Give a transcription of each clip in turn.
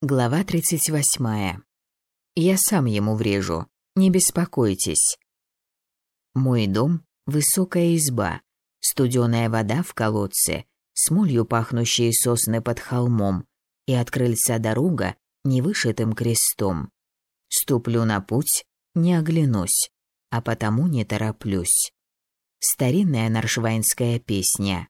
Глава 38. Я сам ему врежу, не беспокойтесь. Мой дом – высокая изба, студеная вода в колодце, с молью пахнущие сосны под холмом и от крыльца дорога невышитым крестом. Ступлю на путь, не оглянусь, а потому не тороплюсь. Старинная наршвайнская песня.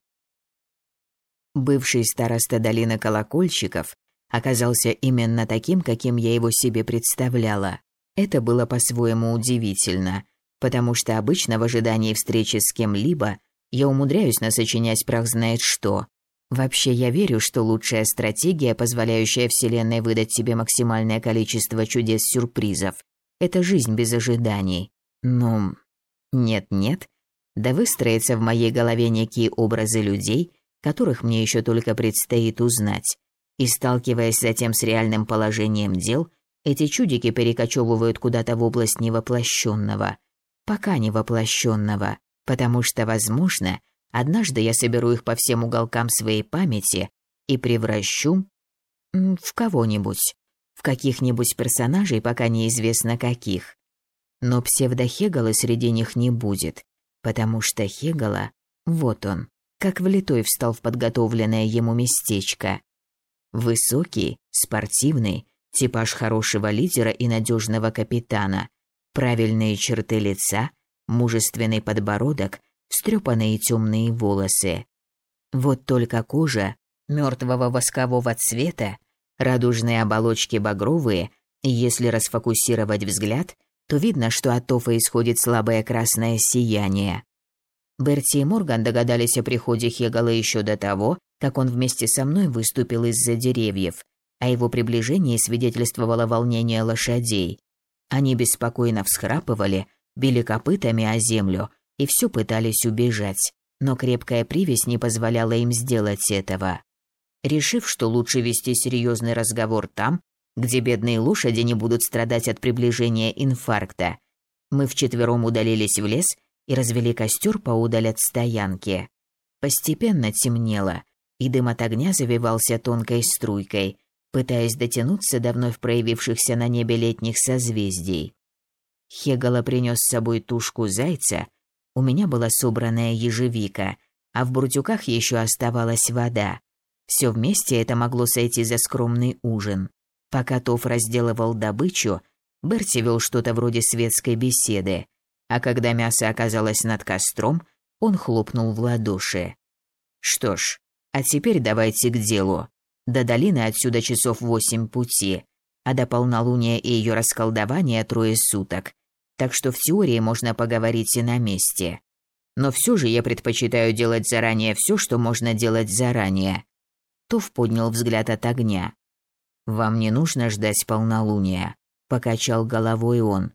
Бывший староста долины колокольчиков оказался именно таким, каким я его себе представляла. Это было по-своему удивительно, потому что обычно в ожидании встречи с кем-либо я умудряюсь насочинять прах знает что. Вообще я верю, что лучшая стратегия, позволяющая Вселенной выдать себе максимальное количество чудес-сюрпризов, это жизнь без ожиданий. Ну, нет-нет, да выстроятся в моей голове некие образы людей, которых мне еще только предстоит узнать. И сталкиваясь затем с реальным положением дел, эти чудики перекочевывают куда-то в область невоплощенного, пока невоплощенного, потому что, возможно, однажды я соберу их по всем уголкам своей памяти и превращу в кого-нибудь, в каких-нибудь персонажей, пока неизвестно каких. Но псевдохегала среди них не будет, потому что Хегала, вот он, как влитой встал в подготовленное ему местечко. Высокий, спортивный, типаж хорошего лидера и надежного капитана, правильные черты лица, мужественный подбородок, встрепанные темные волосы. Вот только кожа мертвого воскового цвета, радужные оболочки багровые, и если расфокусировать взгляд, то видно, что от тофа исходит слабое красное сияние. Берти и Морган догадались о приходе Хегала еще до того, как он вместе со мной выступил из-за деревьев, а его приближении свидетельствовало волнение лошадей. Они беспокойно всхрапывали, били копытами о землю и все пытались убежать, но крепкая привязь не позволяла им сделать этого. Решив, что лучше вести серьезный разговор там, где бедные лошади не будут страдать от приближения инфаркта, мы вчетвером удалились в лес и развели костер поудаль от стоянки. Постепенно темнело, и дым от огня завивался тонкой струйкой, пытаясь дотянуться до вновь проявившихся на небе летних созвездий. Хегала принес с собой тушку зайца, у меня была собранная ежевика, а в бурдюках еще оставалась вода. Все вместе это могло сойти за скромный ужин. Пока Тоф разделывал добычу, Берти вел что-то вроде светской беседы, а когда мясо оказалось над костром, он хлопнул в ладоши. Что ж, а теперь давайте к делу. До долины отсюда часов восемь пути, а до полнолуния и ее расколдования трое суток. Так что в теории можно поговорить и на месте. Но все же я предпочитаю делать заранее все, что можно делать заранее. Тов поднял взгляд от огня. «Вам не нужно ждать полнолуния», — покачал головой он.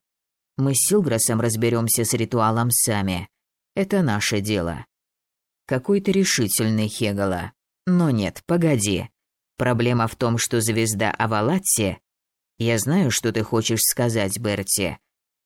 «Мы с Силграсом разберемся с ритуалом сами. Это наше дело. Какой ты решительный, Хегала. Но нет, погоди. Проблема в том, что звезда Авалатти... Я знаю, что ты хочешь сказать, Берти.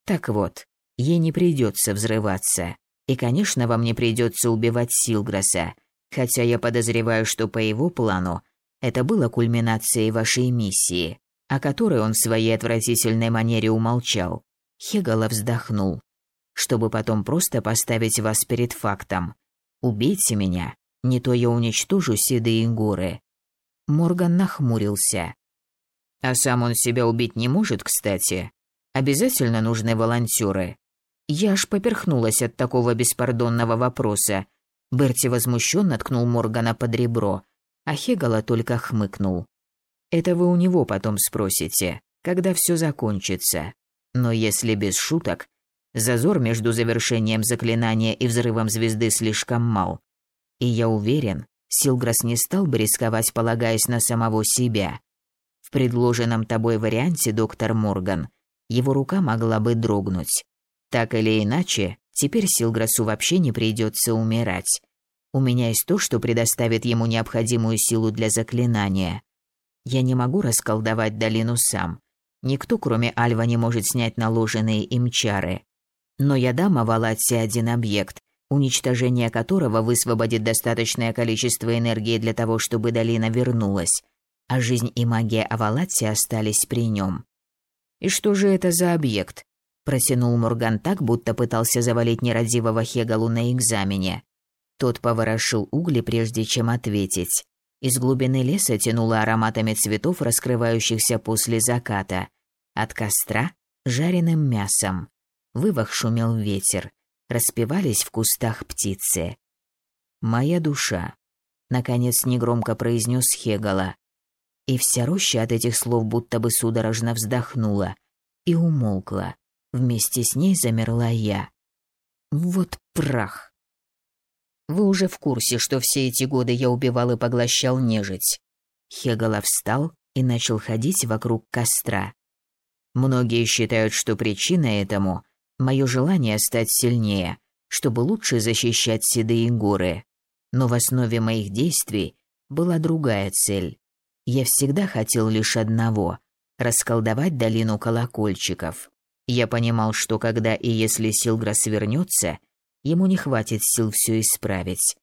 Так вот, ей не придется взрываться. И, конечно, вам не придется убивать Силграса, хотя я подозреваю, что по его плану это было кульминацией вашей миссии, о которой он в своей отвратительной манере умолчал. Хегала вздохнул, чтобы потом просто поставить вас перед фактом. Убейте меня, не то я уничтожу седые горы. Морган нахмурился. А сам он себя убить не может, кстати. Обязательно нужны волонтеры. Я аж поперхнулась от такого беспардонного вопроса. Берти возмущенно ткнул Моргана под ребро, а Хегала только хмыкнул. Это вы у него потом спросите, когда все закончится. Но если без шуток, Зазор между завершением заклинания и взрывом звезды слишком мал. И я уверен, Силграс не стал бы рисковать, полагаясь на самого себя. В предложенном тобой варианте, доктор Морган, его рука могла бы дрогнуть. Так или иначе, теперь Силграсу вообще не придется умирать. У меня есть то, что предоставит ему необходимую силу для заклинания. Я не могу расколдовать долину сам. Никто, кроме Альва, не может снять наложенные им чары. Но я дам Авалатсе один объект, уничтожение которого высвободит достаточное количество энергии для того, чтобы долина вернулась. а жизнь и магия Авалатти остались при нем. «И что же это за объект?» – протянул Морган так, будто пытался завалить нерадивого Хегалу на экзамене. Тот поворошил угли, прежде чем ответить. Из глубины леса тянуло ароматами цветов, раскрывающихся после заката. От костра – жареным мясом. Вывах шумел ветер. Распевались в кустах птицы. «Моя душа», — наконец негромко произнес Хегала. И вся роща от этих слов будто бы судорожно вздохнула и умолкла. Вместе с ней замерла я. Вот прах. Вы уже в курсе, что все эти годы я убивал и поглощал нежить. Хегала встал и начал ходить вокруг костра. Многие считают, что причина этому – мое желание стать сильнее, чтобы лучше защищать седые горы. Но в основе моих действий была другая цель. Я всегда хотел лишь одного – расколдовать долину колокольчиков. Я понимал, что когда и если Силграс вернется, ему не хватит сил все исправить.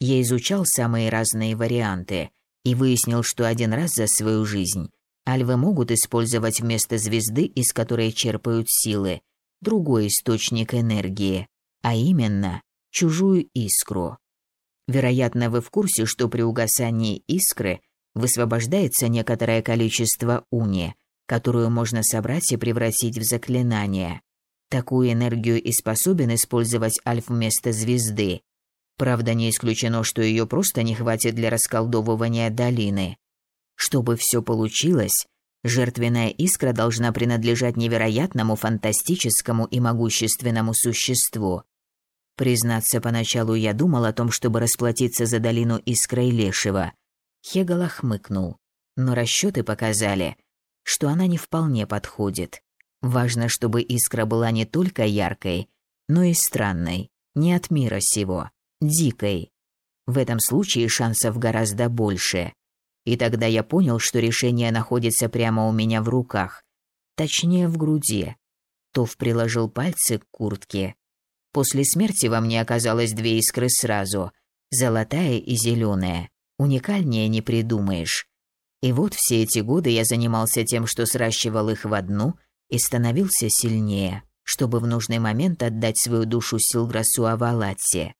Я изучал самые разные варианты и выяснил, что один раз за свою жизнь альвы могут использовать вместо звезды, из которой черпают силы, другой источник энергии, а именно чужую искру. Вероятно, вы в курсе, что при угасании искры – высвобождается некоторое количество уни, которую можно собрать и превратить в заклинание. Такую энергию и способен использовать Альф вместо звезды. Правда, не исключено, что ее просто не хватит для расколдовывания долины. Чтобы все получилось, жертвенная искра должна принадлежать невероятному, фантастическому и могущественному существу. Признаться, поначалу я думал о том, чтобы расплатиться за долину искрой Лешего, Хегала хмыкнул, но расчеты показали, что она не вполне подходит. Важно, чтобы искра была не только яркой, но и странной, не от мира сего, дикой. В этом случае шансов гораздо больше. И тогда я понял, что решение находится прямо у меня в руках, точнее в груди. Тов приложил пальцы к куртке. После смерти во мне оказалось две искры сразу, золотая и зеленая. Уникальнее не придумаешь. И вот все эти годы я занимался тем, что сращивал их в одну и становился сильнее, чтобы в нужный момент отдать свою душу Силграсу Авалатсе.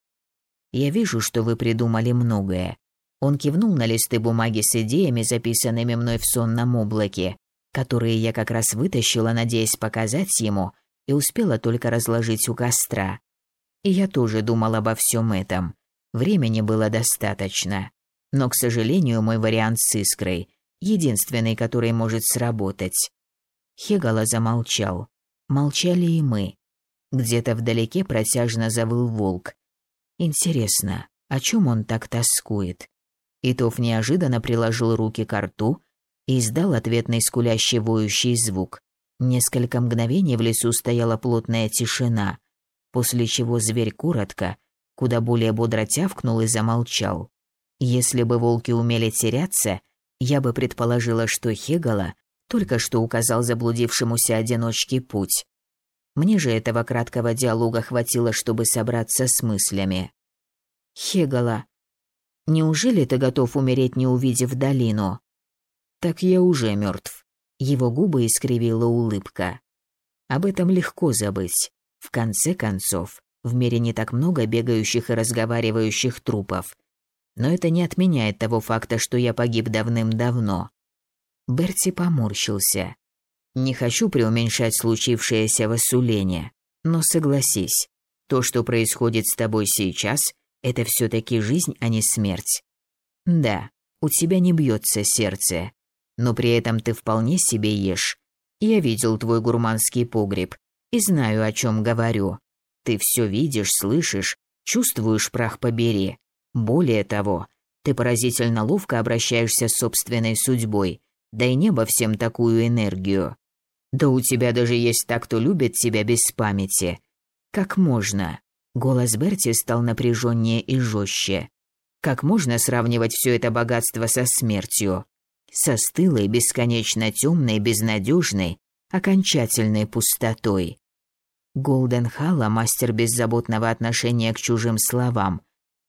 Я вижу, что вы придумали многое. Он кивнул на листы бумаги с идеями, записанными мной в сонном облаке, которые я как раз вытащила, надеясь показать ему, и успела только разложить у костра. И я тоже думал обо всем этом. Времени было достаточно. Но, к сожалению, мой вариант с искрой – единственный, который может сработать. Хегала замолчал. Молчали и мы. Где-то вдалеке протяжно завыл волк. Интересно, о чем он так тоскует? Итов неожиданно приложил руки к рту и издал ответный скулящий воющий звук. Несколько мгновений в лесу стояла плотная тишина, после чего зверь коротко, куда более бодро тявкнул и замолчал. Если бы волки умели теряться, я бы предположила, что Хегала только что указал заблудившемуся одиночке путь. Мне же этого краткого диалога хватило, чтобы собраться с мыслями. Хегала, неужели ты готов умереть, не увидев долину? Так я уже мертв. Его губы искривила улыбка. Об этом легко забыть. В конце концов, в мире не так много бегающих и разговаривающих трупов, но это не отменяет того факта, что я погиб давным-давно. Берти поморщился. Не хочу преуменьшать случившееся в Асулене, но согласись, то, что происходит с тобой сейчас, это все-таки жизнь, а не смерть. Да, у тебя не бьется сердце, но при этом ты вполне себе ешь. Я видел твой гурманский погреб и знаю, о чем говорю. Ты все видишь, слышишь, чувствуешь прах побери. Более того, ты поразительно ловко обращаешься с собственной судьбой, да и небо всем такую энергию. Да у тебя даже есть так, кто любит тебя без памяти. Как можно? Голос Берти стал напряженнее и жестче. Как можно сравнивать все это богатство со смертью? Со стылой, бесконечно темной, безнадежной, окончательной пустотой. Голден Халла, мастер беззаботного отношения к чужим словам,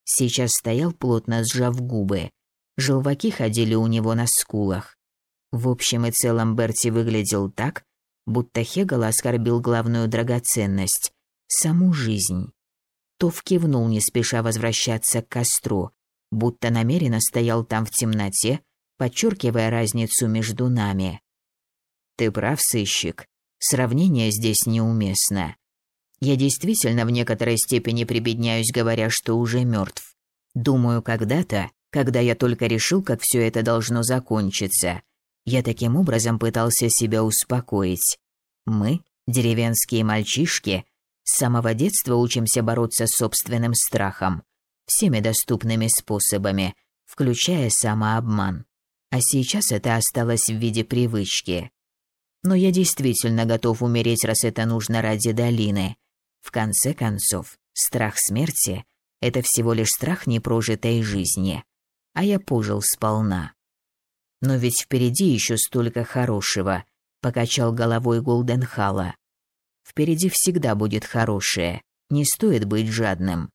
сейчас стоял плотно сжав губы. Желваки ходили у него на скулах. В общем и целом Берти выглядел так, будто Хегел оскорбил главную драгоценность – саму жизнь. Тов кивнул, не спеша возвращаться к костру, будто намеренно стоял там в темноте, подчеркивая разницу между нами. «Ты прав, сыщик. Сравнение здесь неуместно. Я действительно в некоторой степени прибедняюсь, говоря, что уже мертв. Думаю, когда-то, когда я только решил, как все это должно закончиться, я таким образом пытался себя успокоить. Мы, деревенские мальчишки, с самого детства учимся бороться с собственным страхом, всеми доступными способами, включая самообман. А сейчас это осталось в виде привычки. Но я действительно готов умереть, раз это нужно ради долины. В конце концов, страх смерти – это всего лишь страх непрожитой жизни. А я пожил сполна. Но ведь впереди еще столько хорошего, покачал головой Голденхала. Впереди всегда будет хорошее, не стоит быть жадным.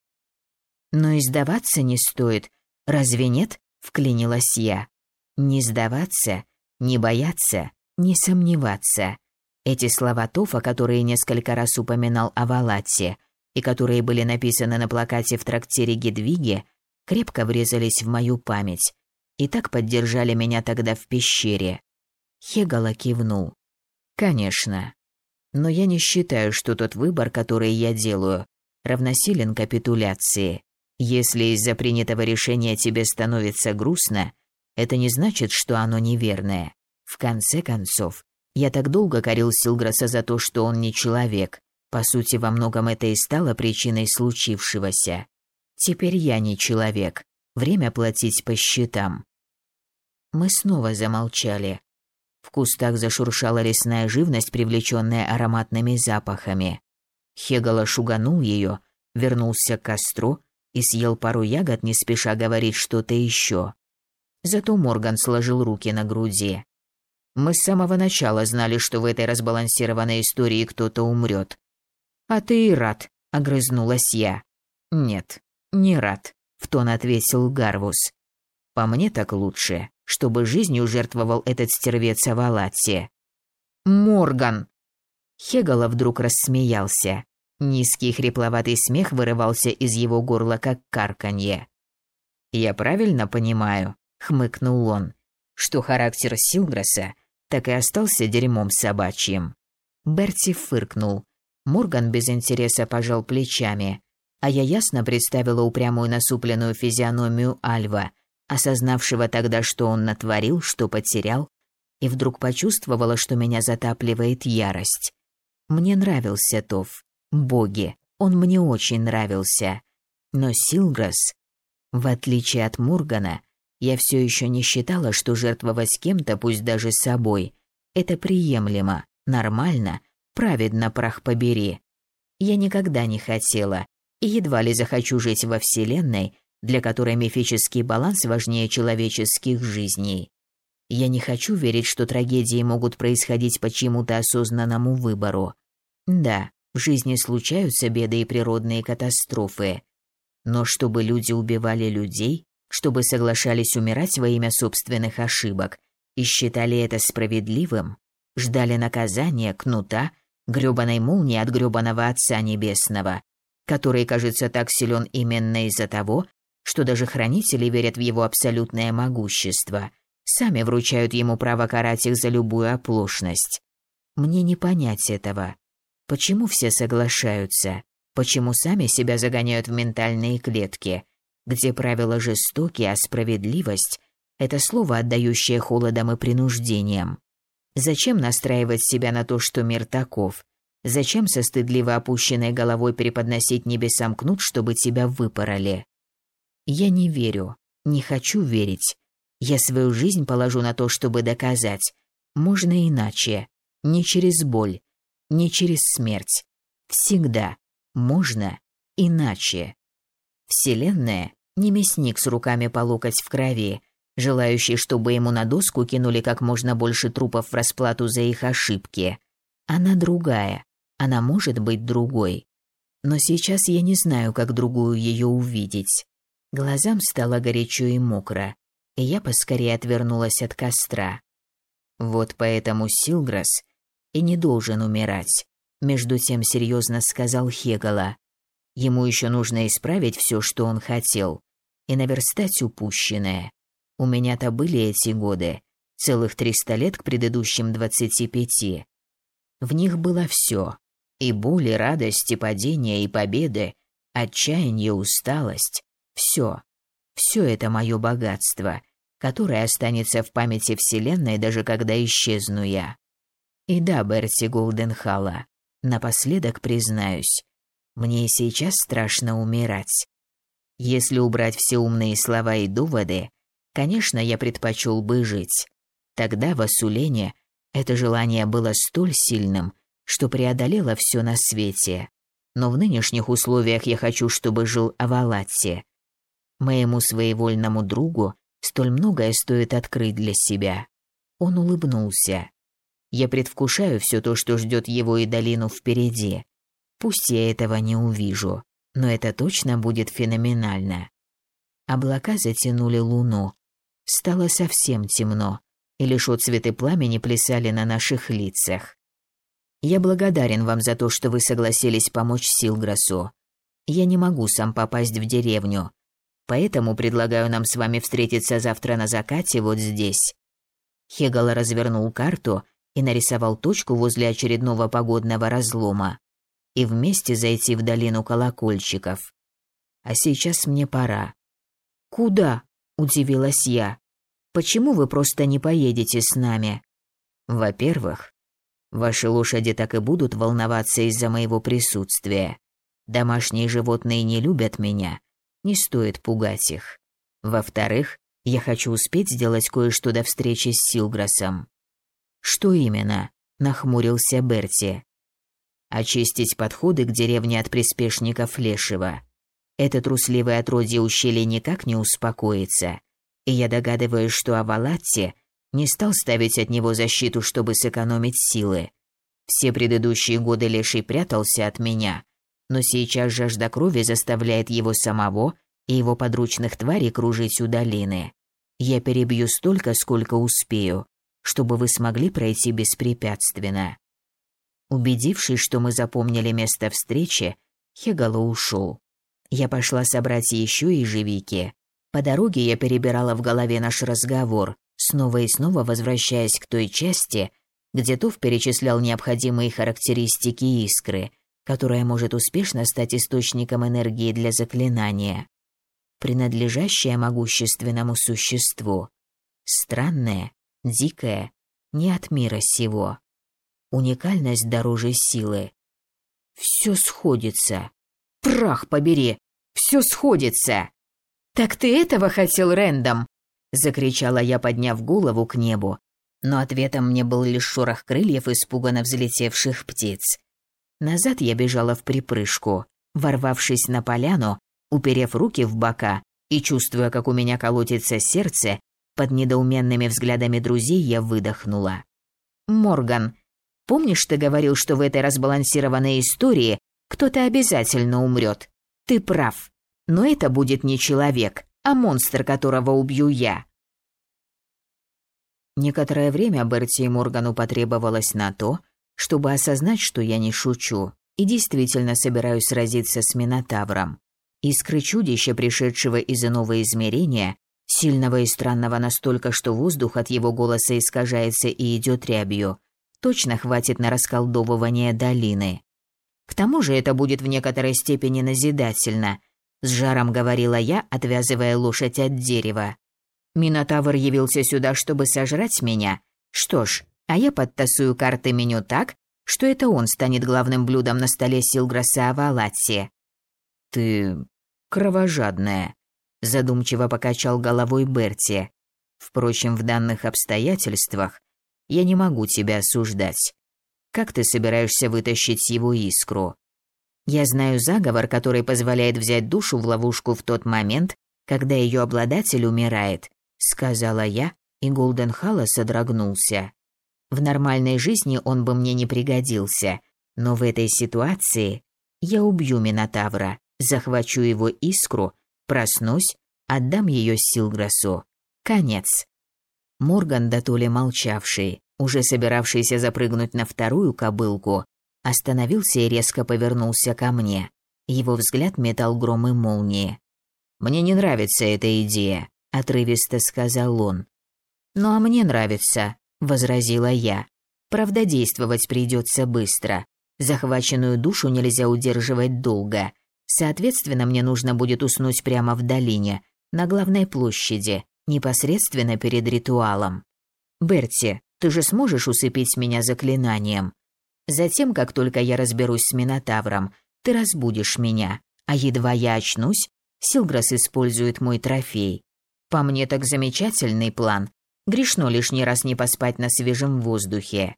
Но и сдаваться не стоит, разве нет? Вклинилась я. Не сдаваться, не бояться, не сомневаться. Эти слова Тофа, которые несколько раз упоминал о Валатсе, и которые были написаны на плакате в трактире Гедвиги, крепко врезались в мою память и так поддержали меня тогда в пещере. Хегала кивнул. «Конечно. Но я не считаю, что тот выбор, который я делаю, равносилен капитуляции. Если из-за принятого решения тебе становится грустно, это не значит, что оно неверное. В конце концов, я так долго корил Силграса за то, что он не человек. По сути, во многом это и стало причиной случившегося. Теперь я не человек. Время платить по счетам. Мы снова замолчали. В кустах зашуршала лесная живность, привлеченная ароматными запахами. Хегала шуганул ее, вернулся к костру и съел пару ягод, не спеша говорить что-то еще. Зато Морган сложил руки на груди. Мы с самого начала знали, что в этой разбалансированной истории кто-то умрет. А ты и рад, огрызнулась я. Нет, не рад, в тон ответил Гарвус. По мне так лучше, чтобы жизнью жертвовал этот стервец Авалатси. Морган! Хегала вдруг рассмеялся. Низкий хрипловатый смех вырывался из его горла, как карканье. «Я правильно понимаю?» — хмыкнул он, что характер Силграса так и остался дерьмом собачьим. Берти фыркнул. Морган без интереса пожал плечами, а я ясно представила упрямую насупленную физиономию Альва, осознавшего тогда, что он натворил, что потерял, и вдруг почувствовала, что меня затапливает ярость. Мне нравился Тов. Боги, он мне очень нравился. Но Силграс, в отличие от Моргана, я все еще не считала, что жертвовать кем-то, пусть даже собой, это приемлемо, нормально, праведно, прах побери. Я никогда не хотела и едва ли захочу жить во Вселенной, для которой мифический баланс важнее человеческих жизней. Я не хочу верить, что трагедии могут происходить по чьему-то осознанному выбору. Да, в жизни случаются беды и природные катастрофы. Но чтобы люди убивали людей, чтобы соглашались умирать во имя собственных ошибок и считали это справедливым, ждали наказания, кнута, грёбаной молнии от грёбаного Отца Небесного, который, кажется, так силен именно из-за того, что даже хранители верят в его абсолютное могущество, сами вручают ему право карать их за любую оплошность. Мне не понять этого. Почему все соглашаются? Почему сами себя загоняют в ментальные клетки – где правила жестокие, а справедливость – это слово, отдающее холодом и принуждением. Зачем настраивать себя на то, что мир таков? Зачем со стыдливо опущенной головой преподносить небесам кнут, чтобы тебя выпороли? Я не верю, не хочу верить. Я свою жизнь положу на то, чтобы доказать. Можно иначе. Не через боль, не через смерть. Всегда можно иначе. Вселенная не мясник с руками по локоть в крови, желающий, чтобы ему на доску кинули как можно больше трупов в расплату за их ошибки. Она другая. Она может быть другой. Но сейчас я не знаю, как другую ее увидеть. Глазам стало горячо и мокро. и я поскорее отвернулась от костра. Вот поэтому Силграс и не должен умирать, между тем серьезно сказал Хегала. Ему еще нужно исправить все, что он хотел, и наверстать упущенное. У меня-то были эти годы, целых триста лет к предыдущим двадцати пяти. В них было все. И боль, и радость, и падение, и победы, отчаяние, усталость. Все. Все это мое богатство, которое останется в памяти Вселенной, даже когда исчезну я. И да, Берти Голденхалла, напоследок признаюсь, мне и сейчас страшно умирать. Если убрать все умные слова и доводы, конечно, я предпочел бы жить. Тогда в Асулене это желание было столь сильным, что преодолело все на свете. Но в нынешних условиях я хочу, чтобы жил Авалатти. Моему своевольному другу столь многое стоит открыть для себя. Он улыбнулся. Я предвкушаю все то, что ждет его и долину впереди. Пусть я этого не увижу, но это точно будет феноменально. Облака затянули луну. Стало совсем темно, и лишь отцветы пламени плясали на наших лицах. Я благодарен вам за то, что вы согласились помочь Силграсу. Я не могу сам попасть в деревню, поэтому предлагаю нам с вами встретиться завтра на закате вот здесь». Хегал развернул карту и нарисовал точку возле очередного погодного разлома. И вместе зайти в долину колокольчиков. А сейчас мне пора. «Куда?» – удивилась я. «Почему вы просто не поедете с нами?» «Во-первых, Ваши лошади так и будут волноваться из-за моего присутствия. Домашние животные не любят меня. Не стоит пугать их. Во-вторых, я хочу успеть сделать кое-что до встречи с Силграсом. Что именно? нахмурился Берти. Очистить подходы к деревне от приспешников Лешего. Этот трусливое отродье ущелья никак не успокоится. И я догадываюсь, что Авалатти не стал ставить от него защиту, чтобы сэкономить силы. Все предыдущие годы Леший прятался от меня, но сейчас жажда крови заставляет его самого и его подручных тварей кружить у долины. Я перебью столько, сколько успею, чтобы вы смогли пройти беспрепятственно. Убедившись, что мы запомнили место встречи, Хегало ушел. Я пошла собрать еще и живики. По дороге я перебирала в голове наш разговор, снова и снова возвращаясь к той части, где Туф перечислял необходимые характеристики искры, которая может успешно стать источником энергии для заклинания, принадлежащая могущественному существу, странное, дикое, не от мира сего. Уникальность дороже силы. Все сходится. Прах побери, все сходится. Так ты этого хотел, Рэндом? закричала я, подняв голову к небу, но ответом мне был лишь шорох крыльев испуганно взлетевших птиц. Назад я бежала в припрыжку, ворвавшись на поляну, уперев руки в бока и чувствуя, как у меня колотится сердце, под недоуменными взглядами друзей я выдохнула. «Морган, помнишь, ты говорил, что в этой разбалансированной истории кто-то обязательно умрет? Ты прав. Но это будет не человек, а монстр, которого убью я. Некоторое время Берти и Моргану потребовалось на то, чтобы осознать, что я не шучу и действительно собираюсь сразиться с Минотавром. Искры чудища, пришедшего из иного измерения, сильного и странного настолько, что воздух от его голоса искажается и идет рябью, точно хватит на расколдовывание долины. К тому же это будет в некоторой степени назидательно, с жаром говорила я, отвязывая лошадь от дерева. Минотавр явился сюда, чтобы сожрать меня. Что ж, а я подтасую карты меню так, что это он станет главным блюдом на столе Силграса Авалатси. Ты кровожадная, задумчиво покачал головой Берти. Впрочем, в данных обстоятельствах я не могу тебя осуждать. Как ты собираешься вытащить его искру? Я знаю заговор, который позволяет взять душу в ловушку в тот момент, когда ее обладатель умирает, сказала я, и Голденхалла содрогнулся. В нормальной жизни он бы мне не пригодился, но в этой ситуации я убью Минотавра, захвачу его искру, проснусь, отдам ее Силграсу. Конец. Морган, да молчавший, уже собиравшийся запрыгнуть на вторую кобылку, остановился и резко повернулся ко мне. Его взгляд метал гром и молнии. «Мне не нравится эта идея», — отрывисто сказал он. «Ну а мне нравится», — возразила я. «Правда, действовать придется быстро. Захваченную душу нельзя удерживать долго. Соответственно, мне нужно будет уснуть прямо в долине, на главной площади, непосредственно перед ритуалом. Берти, ты же сможешь усыпить меня заклинанием? Затем, как только я разберусь с Минотавром, ты разбудишь меня, а едва я очнусь, Силграс использует мой трофей. По мне так замечательный план. Грешно лишний раз не поспать на свежем воздухе.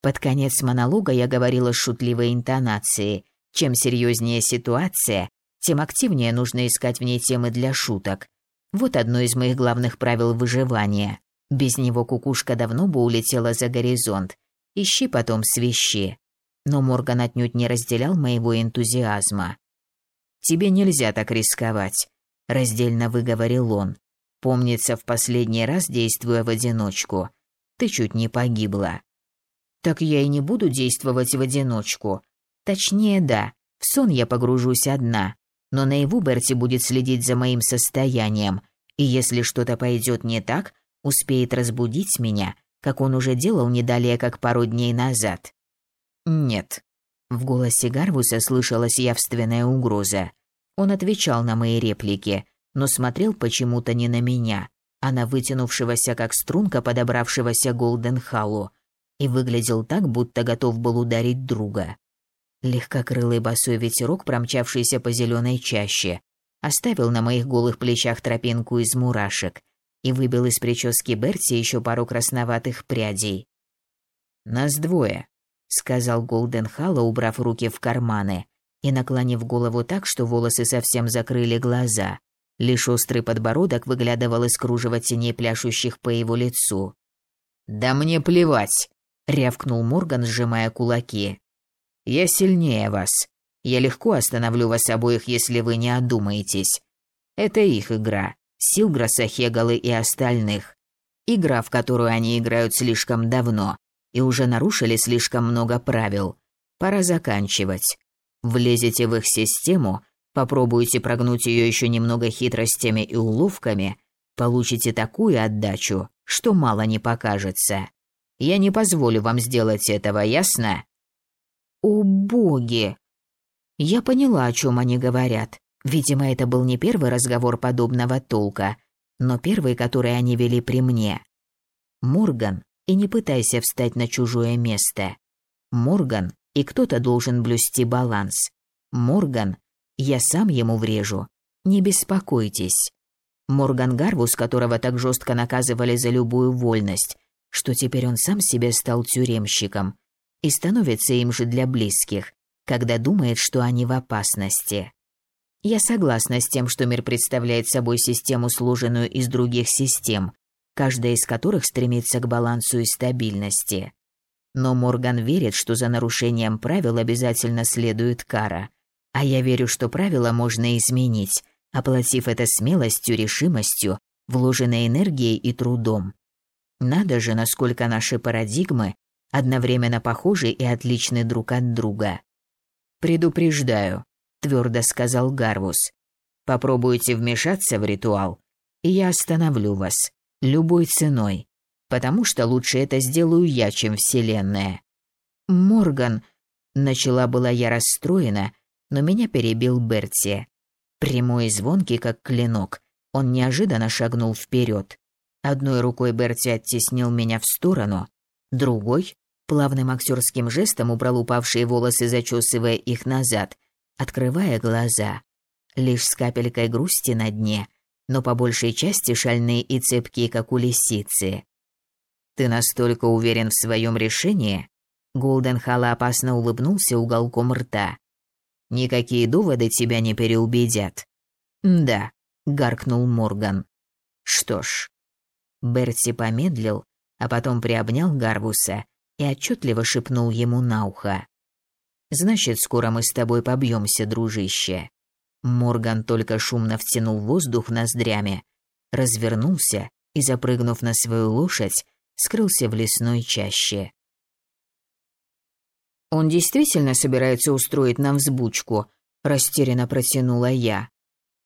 Под конец монолога я говорила с шутливой интонацией. Чем серьезнее ситуация, тем активнее нужно искать в ней темы для шуток. Вот одно из моих главных правил выживания. Без него кукушка давно бы улетела за горизонт. Ищи потом свищи. Но Морган отнюдь не разделял моего энтузиазма. «Тебе нельзя так рисковать», – раздельно выговорил он. «Помнится, в последний раз, действуя в одиночку, ты чуть не погибла». «Так я и не буду действовать в одиночку. Точнее, да, в сон я погружусь одна, но наяву Берти будет следить за моим состоянием, и если что-то пойдет не так, успеет разбудить меня, как он уже делал не далее, как пару дней назад. Нет. В голосе Гарвуса слышалась явственная угроза. Он отвечал на мои реплики, но смотрел почему-то не на меня, а на вытянувшегося как струнка подобравшегося Голденхалу, и выглядел так, будто готов был ударить друга. Легкокрылый босой ветерок, промчавшийся по зеленой чаще, оставил на моих голых плечах тропинку из мурашек и выбил из прически Берти еще пару красноватых прядей. «Нас двое», — сказал Голденхалла, убрав руки в карманы и наклонив голову так, что волосы совсем закрыли глаза. Лишь острый подбородок выглядывал из кружева теней, пляшущих по его лицу. «Да мне плевать!» — рявкнул Морган, сжимая кулаки. «Я сильнее вас. Я легко остановлю вас обоих, если вы не одумаетесь. Это их игра. Силграса, Хегалы и остальных. Игра, в которую они играют слишком давно и уже нарушили слишком много правил. Пора заканчивать. Влезете в их систему, попробуйте прогнуть ее еще немного хитростями и уловками, получите такую отдачу, что мало не покажется. Я не позволю вам сделать этого, ясно? О боги! Я поняла, о чем они говорят. Видимо, это был не первый разговор подобного толка, но первый, который они вели при мне. Морган и не пытайся встать на чужое место. Морган, и кто-то должен блюсти баланс. Морган, я сам ему врежу. Не беспокойтесь. Морган Гарвус, которого так жестко наказывали за любую вольность, что теперь он сам себе стал тюремщиком и становится им же для близких, когда думает, что они в опасности. Я согласна с тем, что мир представляет собой систему, сложенную из других систем, каждая из которых стремится к балансу и стабильности. Но Морган верит, что за нарушением правил обязательно следует кара, а я верю, что правила можно изменить, оплатив это смелостью, решимостью, вложенной энергией и трудом. Надо же, насколько наши парадигмы одновременно похожи и отличны друг от друга. «Предупреждаю», — твердо сказал Гарвус. «Попробуйте вмешаться в ритуал, и я остановлю вас любой ценой, потому что лучше это сделаю я, чем Вселенная. Морган, начала была я расстроена, но меня перебил Берти. Прямой и звонкий, как клинок, он неожиданно шагнул вперед. Одной рукой Берти оттеснил меня в сторону, другой плавным актерским жестом убрал упавшие волосы, зачесывая их назад, открывая глаза. Лишь с капелькой грусти на дне но по большей части шальные и цепкие, как у лисицы. «Ты настолько уверен в своем решении?» Голден Хала опасно улыбнулся уголком рта. «Никакие доводы тебя не переубедят». «Да», — гаркнул Морган. «Что ж». Берти помедлил, а потом приобнял Гарвуса и отчетливо шепнул ему на ухо. «Значит, скоро мы с тобой побьемся, дружище. Морган только шумно втянул воздух ноздрями, развернулся и, запрыгнув на свою лошадь, скрылся в лесной чаще. «Он действительно собирается устроить нам взбучку?» – растерянно протянула я.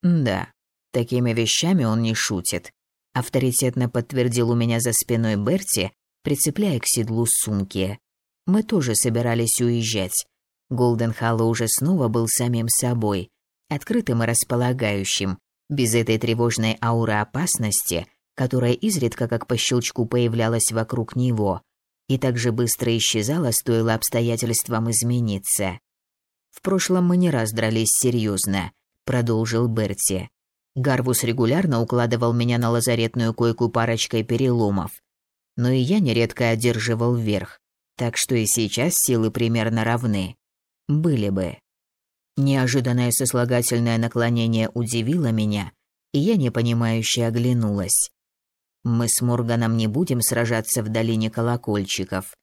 «Да, такими вещами он не шутит», – авторитетно подтвердил у меня за спиной Берти, прицепляя к седлу сумки. Мы тоже собирались уезжать. Голден Халло уже снова был самим собой, открытым и располагающим, без этой тревожной ауры опасности, которая изредка как по щелчку появлялась вокруг него и так же быстро исчезала, стоило обстоятельствам измениться. «В прошлом мы не раз дрались серьезно», — продолжил Берти. Гарвус регулярно укладывал меня на лазаретную койку парочкой переломов. Но и я нередко одерживал верх, так что и сейчас силы примерно равны. Были бы. Неожиданное сослагательное наклонение удивило меня, и я непонимающе оглянулась. Мы с Морганом не будем сражаться в долине колокольчиков.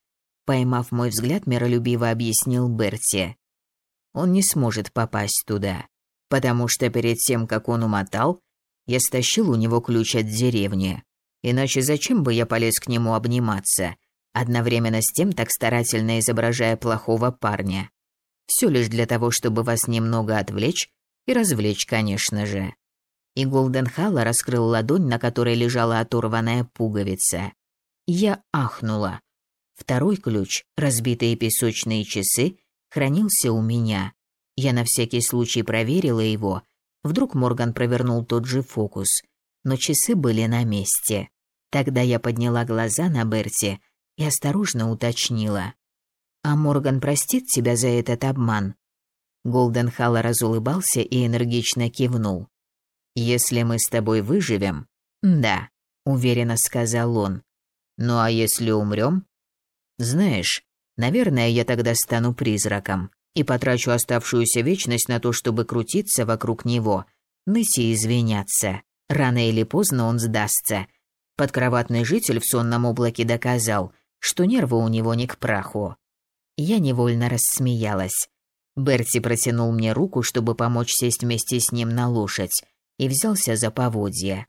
Поймав мой взгляд, миролюбиво объяснил Берти. Он не сможет попасть туда, потому что перед тем, как он умотал, я стащил у него ключ от деревни. Иначе зачем бы я полез к нему обниматься, одновременно с тем так старательно изображая плохого парня? Все лишь для того, чтобы вас немного отвлечь и развлечь, конечно же. И Голденхалла раскрыл ладонь, на которой лежала оторванная пуговица. Я ахнула. Второй ключ, разбитые песочные часы, хранился у меня. Я на всякий случай проверила его. Вдруг Морган провернул тот же фокус. Но часы были на месте. Тогда я подняла глаза на Берти и осторожно уточнила. А Морган простит тебя за этот обман. Голден Халла разулыбался и энергично кивнул. Если мы с тобой выживем, да, уверенно сказал он. Ну а если умрем? Знаешь, наверное, я тогда стану призраком и потрачу оставшуюся вечность на то, чтобы крутиться вокруг него, ныть и извиняться. Рано или поздно он сдастся. Подкроватный житель в сонном облаке доказал, что нервы у него не к праху. Я невольно рассмеялась. Берти протянул мне руку, чтобы помочь сесть вместе с ним на лошадь, и взялся за поводья.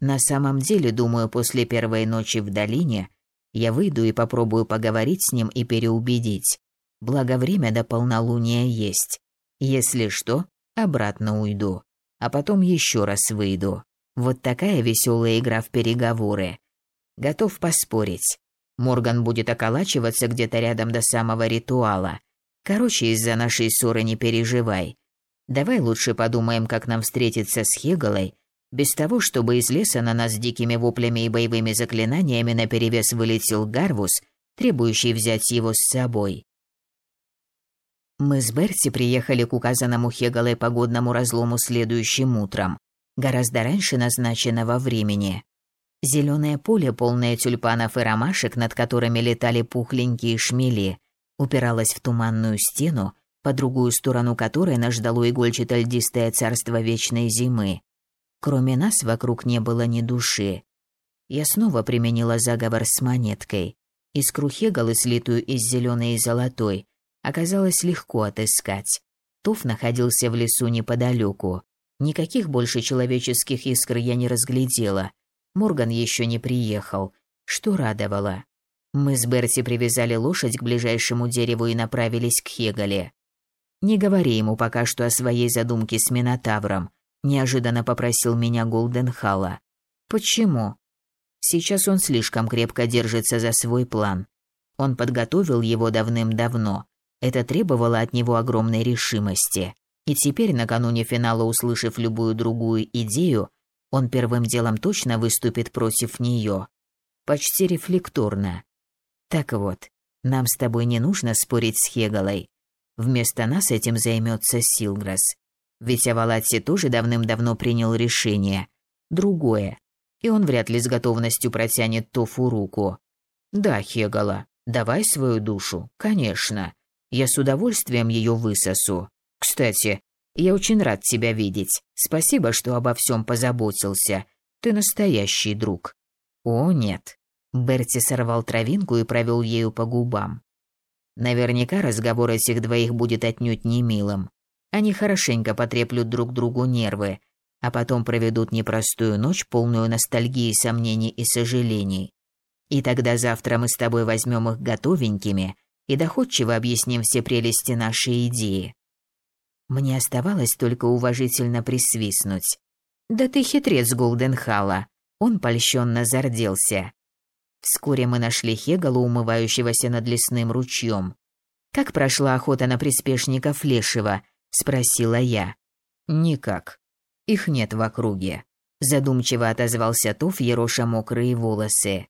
На самом деле, думаю, после первой ночи в долине я выйду и попробую поговорить с ним и переубедить. Благо время до полнолуния есть. Если что, обратно уйду, а потом еще раз выйду. Вот такая веселая игра в переговоры. Готов поспорить. Морган будет околачиваться где-то рядом до самого ритуала. Короче, из-за нашей ссоры не переживай. Давай лучше подумаем, как нам встретиться с Хеголой, без того, чтобы из леса на нас дикими воплями и боевыми заклинаниями наперевес вылетел Гарвус, требующий взять его с собой. Мы с Берти приехали к указанному Хеголой погодному разлому следующим утром, гораздо раньше назначенного времени. Зеленое поле, полное тюльпанов и ромашек, над которыми летали пухленькие шмели, упиралось в туманную стену, по другую сторону которой нас ждало игольчато-льдистое царство вечной зимы. Кроме нас вокруг не было ни души. Я снова применила заговор с монеткой. Искру Хегалы, слитую из зеленой и золотой, оказалось легко отыскать. Туф находился в лесу неподалеку. Никаких больше человеческих искр я не разглядела, Морган еще не приехал, что радовало. Мы с Берти привязали лошадь к ближайшему дереву и направились к Хегале. «Не говори ему пока что о своей задумке с Минотавром», – неожиданно попросил меня Голденхала. «Почему?» Сейчас он слишком крепко держится за свой план. Он подготовил его давным-давно. Это требовало от него огромной решимости. И теперь, накануне финала, услышав любую другую идею, он первым делом точно выступит против нее. Почти рефлекторно. Так вот, нам с тобой не нужно спорить с Хегалой. Вместо нас этим займется Силграс. Ведь Авалатси тоже давным-давно принял решение. Другое. И он вряд ли с готовностью протянет Тофу руку. Да, Хегала, давай свою душу, конечно. Я с удовольствием ее высосу. Кстати, я очень рад тебя видеть. Спасибо, что обо всем позаботился. Ты настоящий друг. О, нет. Берти сорвал травинку и провел ею по губам. Наверняка разговор этих двоих будет отнюдь не милым. Они хорошенько потреплют друг другу нервы. а потом проведут непростую ночь, полную ностальгии, сомнений и сожалений. И тогда завтра мы с тобой возьмем их готовенькими и доходчиво объясним все прелести нашей идеи. Мне оставалось только уважительно присвистнуть. «Да ты хитрец, Голденхала!» Он польщенно зарделся. Вскоре мы нашли Хегала, умывающегося над лесным ручьем. «Как прошла охота на приспешников Лешего?» – спросила я. «Никак. Их нет в округе», – задумчиво отозвался Туф, ероша мокрые волосы.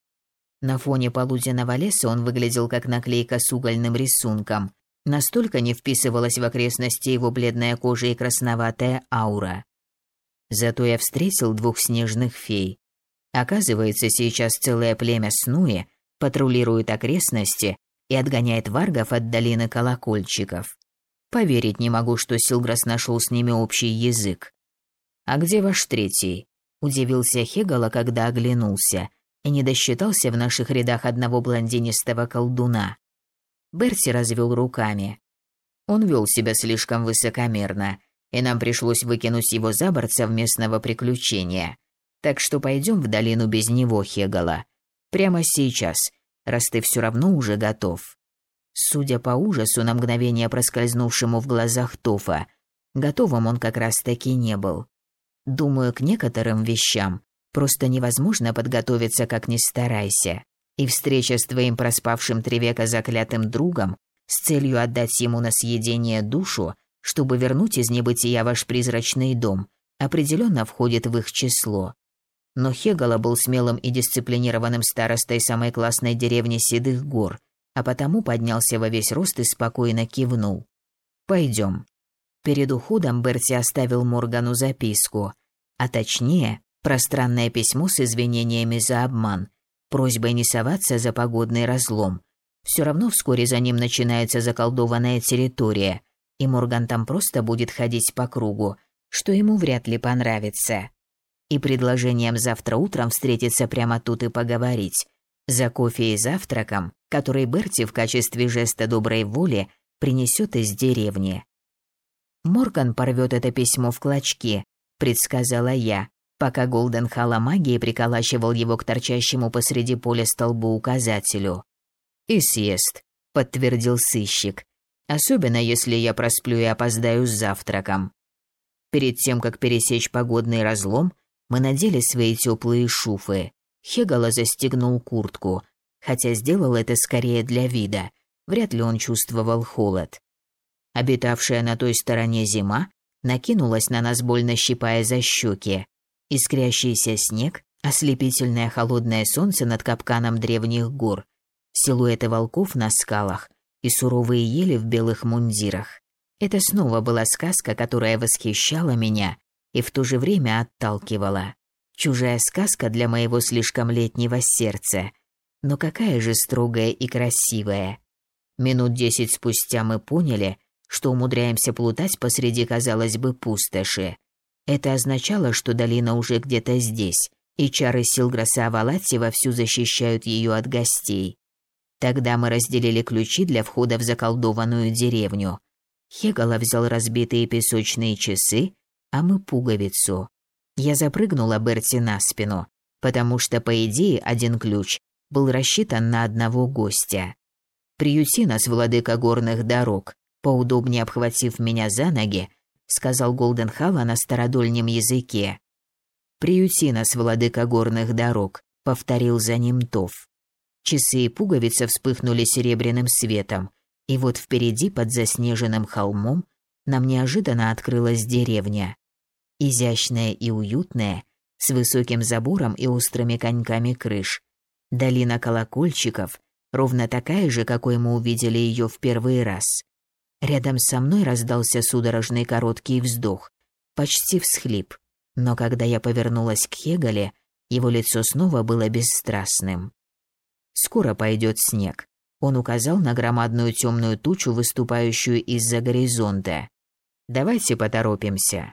На фоне полуденного леса он выглядел как наклейка с угольным рисунком. Настолько не вписывалась в окрестности его бледная кожа и красноватая аура. Зато я встретил двух снежных фей. Оказывается, сейчас целое племя Снуи патрулирует окрестности и отгоняет варгов от долины колокольчиков. Поверить не могу, что Силграс нашел с ними общий язык. «А где ваш третий?» – удивился Хегала, когда оглянулся – и не досчитался в наших рядах одного блондинистого колдуна. Берти развел руками. Он вел себя слишком высокомерно, и нам пришлось выкинуть его за борт совместного приключения. Так что пойдем в долину без него, Хегала. Прямо сейчас, раз ты все равно уже готов. Судя по ужасу, на мгновение проскользнувшему в глазах Тофа, готовым он как раз-таки не был. Думаю, к некоторым вещам Просто невозможно подготовиться, как ни старайся. И встреча с твоим проспавшим три века заклятым другом с целью отдать ему на съедение душу, чтобы вернуть из небытия ваш призрачный дом, определенно входит в их число. Но Хегала был смелым и дисциплинированным старостой самой классной деревни Седых гор, а потому поднялся во весь рост и спокойно кивнул. «Пойдем». Перед уходом Берти оставил Моргану записку, а точнее, Пространное письмо с извинениями за обман, просьбой не соваться за погодный разлом. Все равно вскоре за ним начинается заколдованная территория, и Морган там просто будет ходить по кругу, что ему вряд ли понравится. И предложением завтра утром встретиться прямо тут и поговорить. За кофе и завтраком, который Берти в качестве жеста доброй воли принесет из деревни. Морган порвет это письмо в клочки, предсказала я, пока Голден Хала магии приколачивал его к торчащему посреди поля столбу указателю. «И съест», — подтвердил сыщик, «особенно если я просплю и опоздаю с завтраком». Перед тем, как пересечь погодный разлом, мы надели свои теплые шуфы. Хегала застегнул куртку, хотя сделал это скорее для вида. Вряд ли он чувствовал холод. Обитавшая на той стороне зима накинулась на нас, больно щипая за щеки. Искрящийся снег, ослепительное холодное солнце над капканом древних гор, силуэты волков на скалах и суровые ели в белых мундирах. Это снова была сказка, которая восхищала меня и в то же время отталкивала. Чужая сказка для моего слишком летнего сердца. Но какая же строгая и красивая. Минут десять спустя мы поняли, что умудряемся плутать посреди, казалось бы, пустоши. Это означало, что долина уже где-то здесь, и чары Силграса Авалати вовсю защищают ее от гостей. Тогда мы разделили ключи для входа в заколдованную деревню. Хегала взял разбитые песочные часы, а мы пуговицу. Я запрыгнула Берти на спину, потому что, по идее, один ключ был рассчитан на одного гостя. «Приюти нас, владыка горных дорог», поудобнее обхватив меня за ноги, сказал Голденхала на стародольнем языке. «Приюти нас, владыка горных дорог», — повторил за ним Тов. Часы и пуговицы вспыхнули серебряным светом, и вот впереди, под заснеженным холмом, нам неожиданно открылась деревня. Изящная и уютная, с высоким забором и острыми коньками крыш. Долина колокольчиков, ровно такая же, какой мы увидели ее в первый раз. Рядом со мной раздался судорожный короткий вздох, почти всхлип. Но когда я повернулась к Хегале, его лицо снова было бесстрастным. «Скоро пойдет снег», — он указал на громадную темную тучу, выступающую из-за горизонта. «Давайте поторопимся».